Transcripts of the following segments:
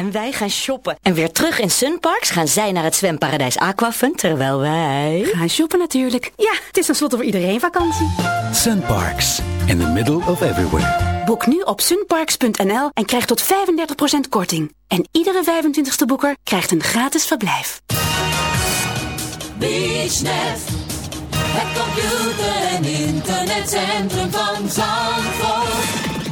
en wij gaan shoppen. En weer terug in Sunparks gaan zij naar het zwemparadijs Aquafun, terwijl wij... Gaan shoppen natuurlijk. Ja, het is tenslotte voor iedereen vakantie. Sunparks, in the middle of everywhere. Boek nu op sunparks.nl en krijg tot 35% korting. En iedere 25ste boeker krijgt een gratis verblijf. BeachNet, het computer- en internetcentrum van Zandvoort.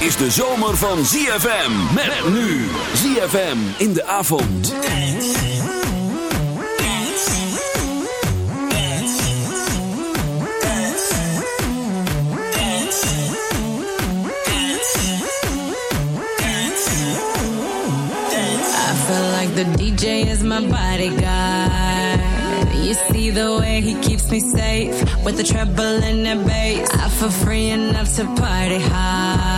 Is de zomer van ZFM. Met nu. ZFM in de avond. I feel like the DJ is my bodyguard. You see the way he keeps me safe with the treble and the bass. I feel free enough to party hard.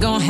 Gon'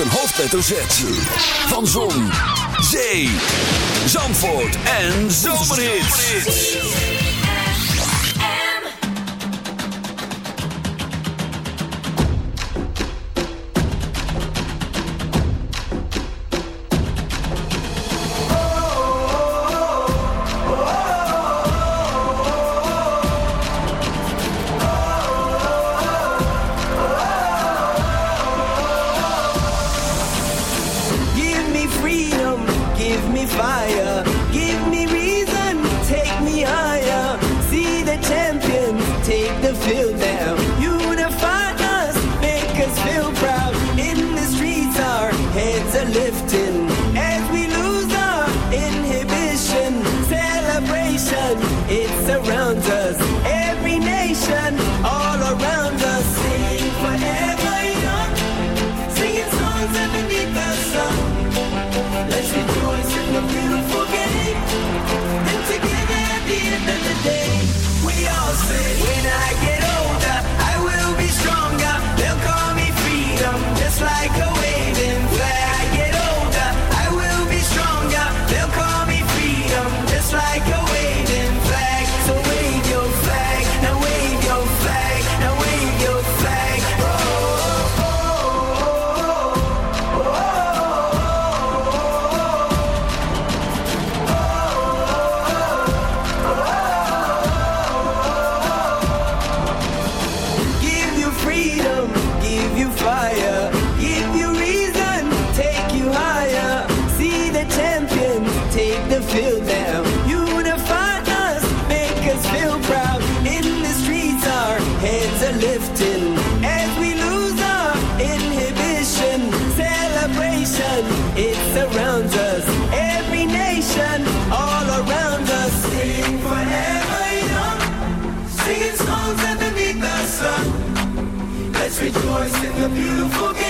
Een hoofdletter Z. Van Zon, Zee, Zandvoort en Zomerhits. beautiful girl.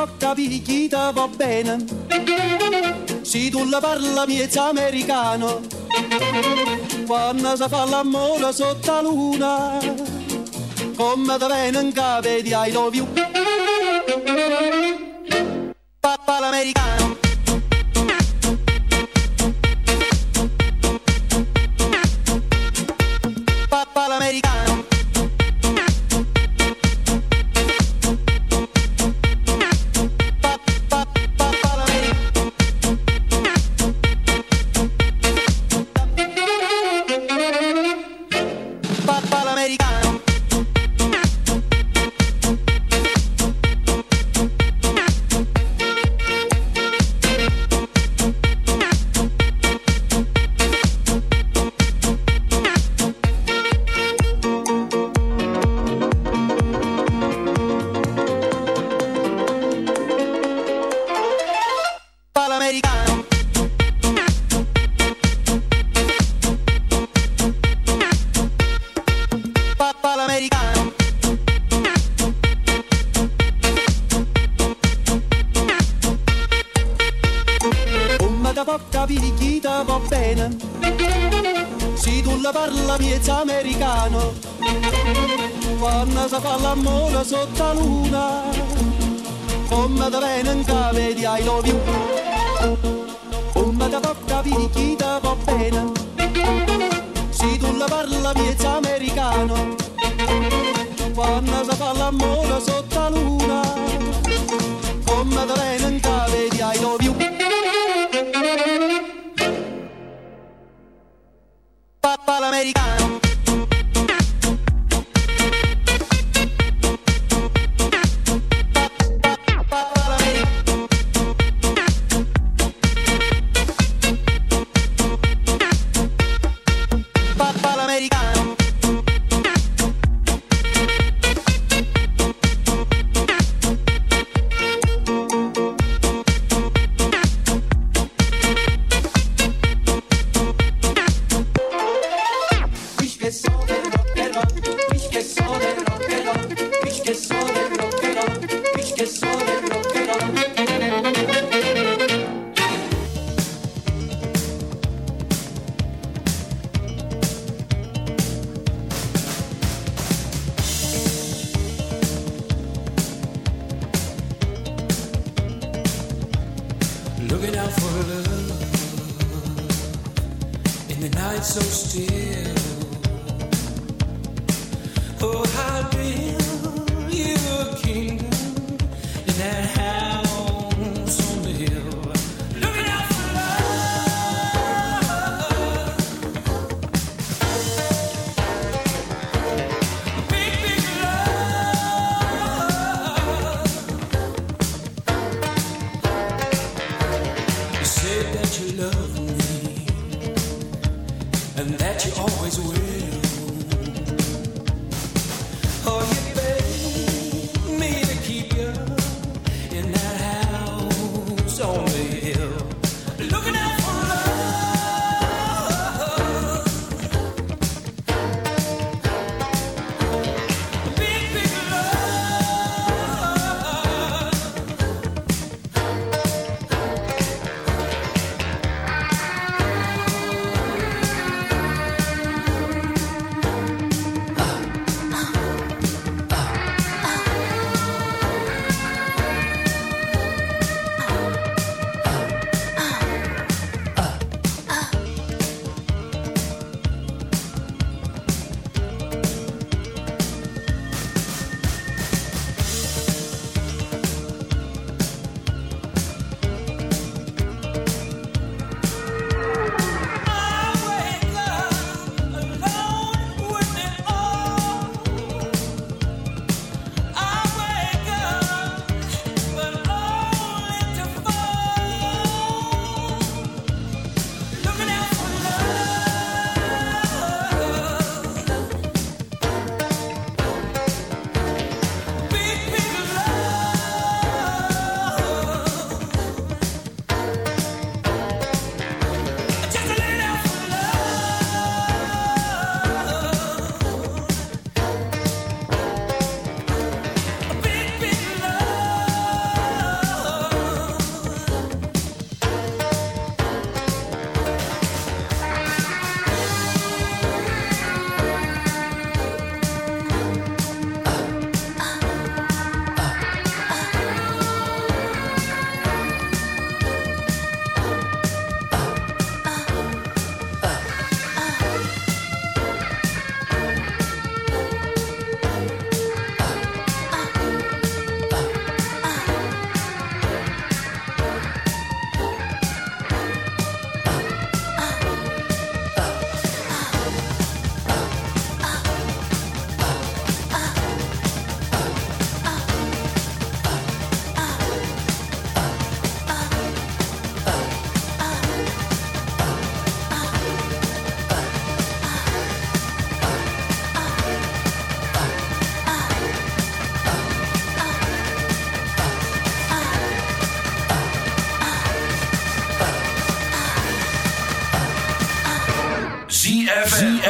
può capire chi ti va bene. Se tu la parla miezza americano, quando si fa l'amore sotto la luna, come ti viene in capo di I love you. Papà l'americano. amore sotto la luna, come da venga vedi ai lovi, come da porta vedi chi ti va bene, se tu la parla piezza americano, quando si fa l'amore sotto la luna, con come da venga vedi ai lovi. Papa l'americano. and that you always will. Oh, you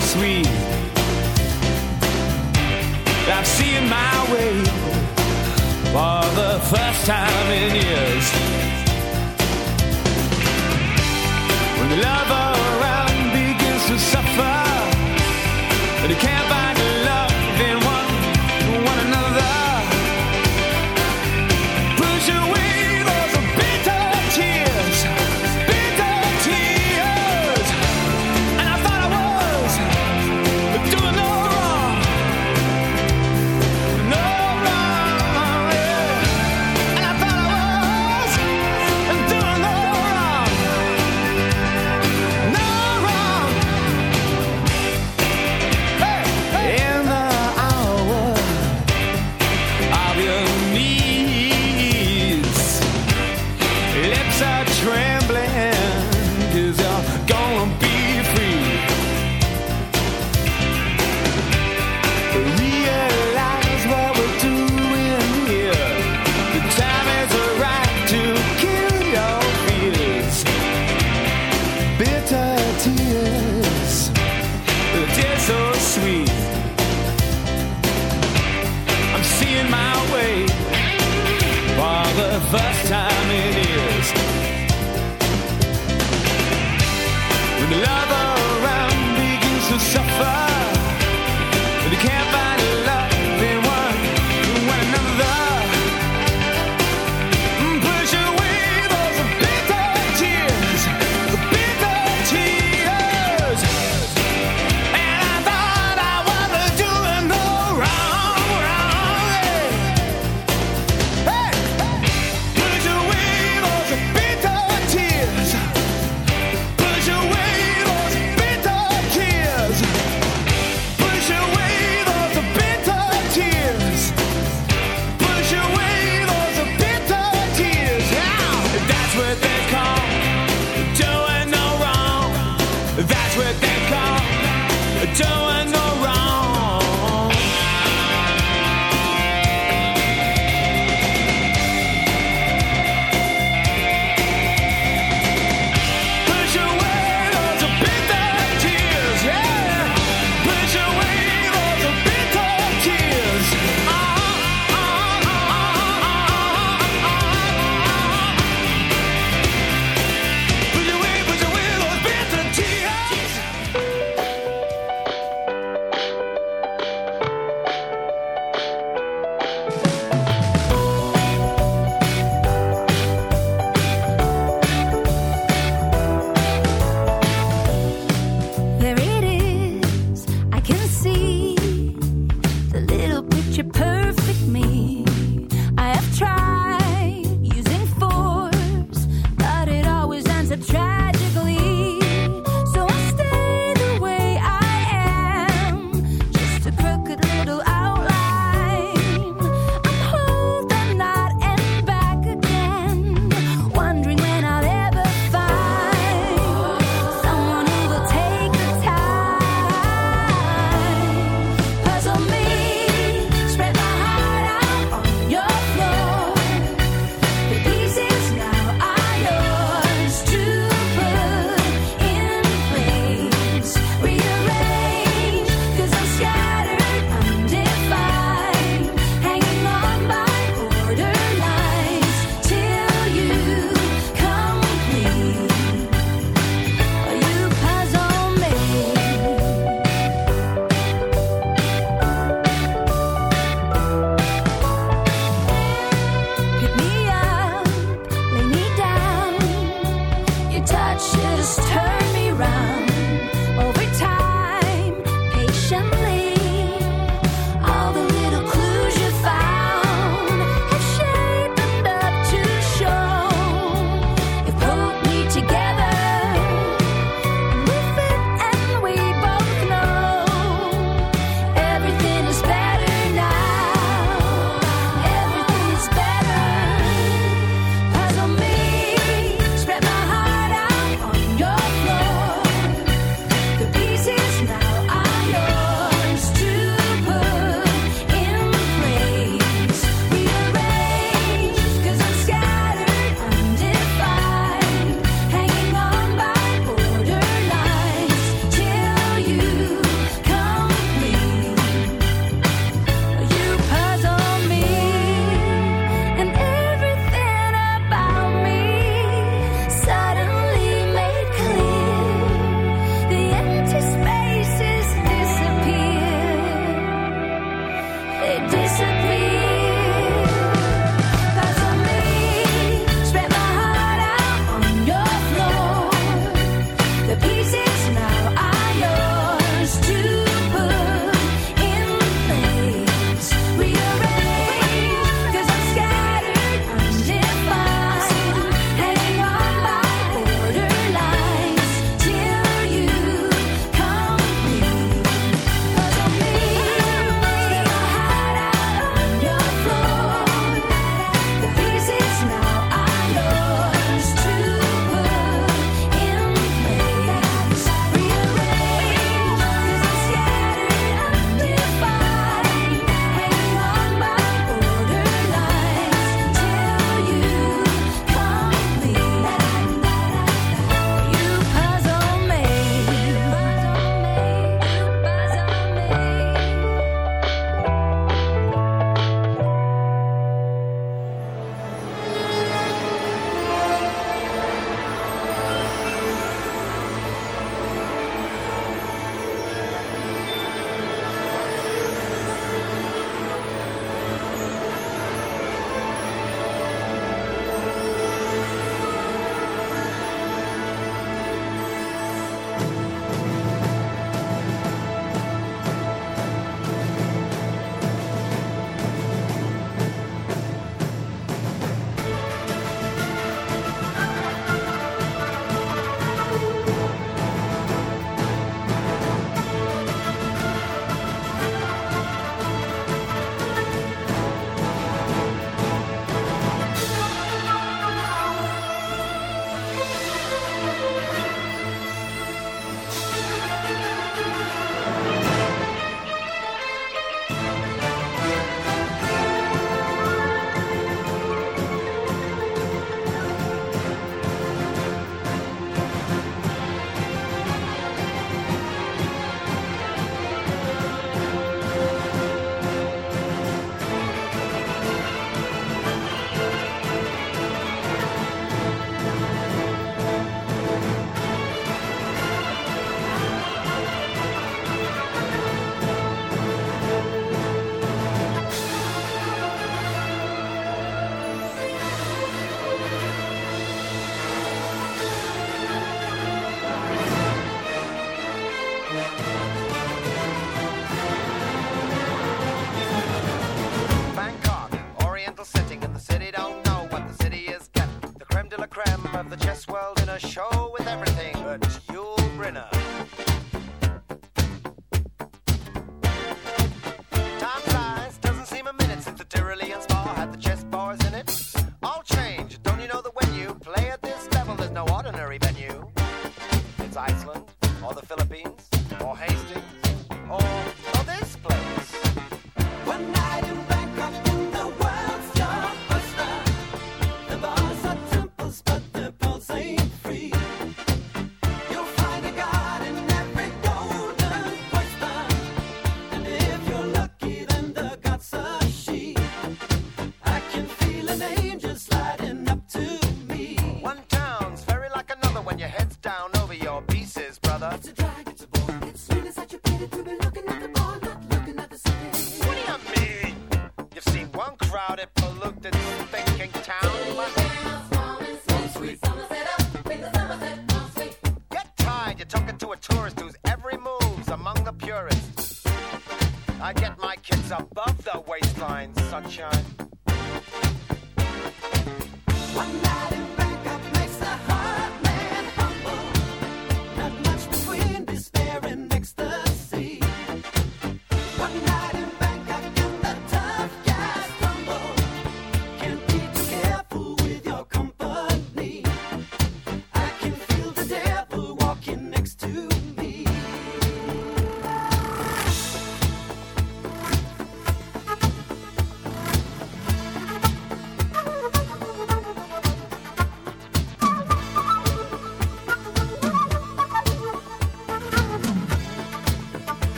sweet. I've seen my way for the first time in years. When the love around begins to suffer, and you can't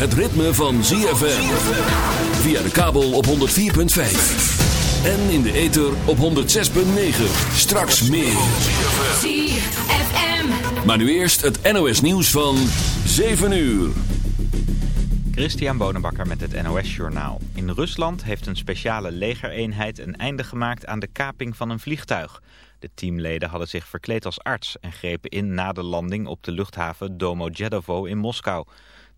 het ritme van ZFM. Via de kabel op 104.5. En in de ether op 106.9. Straks meer. ZFM. Maar nu eerst het NOS nieuws van 7 uur. Christian Bonenbakker met het NOS Journaal. In Rusland heeft een speciale legereenheid een einde gemaakt aan de kaping van een vliegtuig. De teamleden hadden zich verkleed als arts en grepen in na de landing op de luchthaven Domodedovo in Moskou.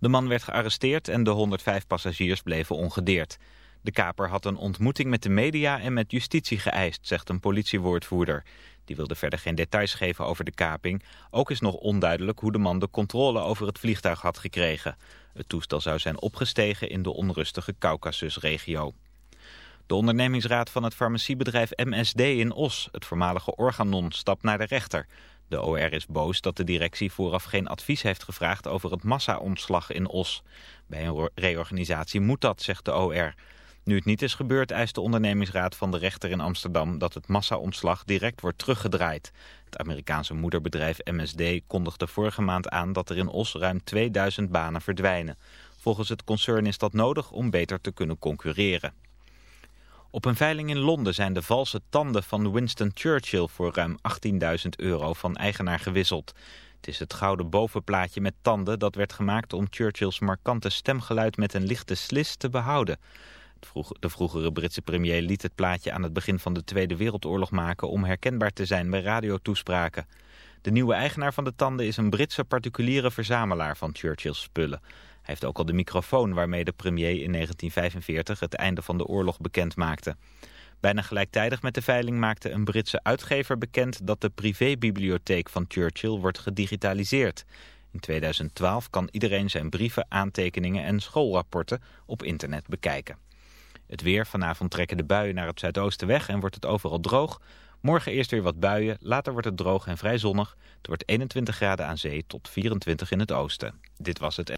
De man werd gearresteerd en de 105 passagiers bleven ongedeerd. De kaper had een ontmoeting met de media en met justitie geëist, zegt een politiewoordvoerder. Die wilde verder geen details geven over de kaping. Ook is nog onduidelijk hoe de man de controle over het vliegtuig had gekregen. Het toestel zou zijn opgestegen in de onrustige Caucasusregio. De ondernemingsraad van het farmaciebedrijf MSD in Os, het voormalige Organon, stapt naar de rechter. De OR is boos dat de directie vooraf geen advies heeft gevraagd over het massa-ontslag in Os. Bij een reorganisatie moet dat, zegt de OR. Nu het niet is gebeurd, eist de ondernemingsraad van de rechter in Amsterdam dat het massa-ontslag direct wordt teruggedraaid. Het Amerikaanse moederbedrijf MSD kondigde vorige maand aan dat er in Os ruim 2000 banen verdwijnen. Volgens het concern is dat nodig om beter te kunnen concurreren. Op een veiling in Londen zijn de valse tanden van Winston Churchill voor ruim 18.000 euro van eigenaar gewisseld. Het is het gouden bovenplaatje met tanden dat werd gemaakt om Churchills markante stemgeluid met een lichte slis te behouden. De vroegere Britse premier liet het plaatje aan het begin van de Tweede Wereldoorlog maken om herkenbaar te zijn bij radiotoespraken. De nieuwe eigenaar van de tanden is een Britse particuliere verzamelaar van Churchill's spullen. Hij heeft ook al de microfoon waarmee de premier in 1945 het einde van de oorlog bekend maakte. Bijna gelijktijdig met de veiling maakte een Britse uitgever bekend dat de privébibliotheek van Churchill wordt gedigitaliseerd. In 2012 kan iedereen zijn brieven, aantekeningen en schoolrapporten op internet bekijken. Het weer, vanavond trekken de buien naar het zuidoosten weg en wordt het overal droog. Morgen eerst weer wat buien, later wordt het droog en vrij zonnig. Het wordt 21 graden aan zee tot 24 in het oosten. Dit was het.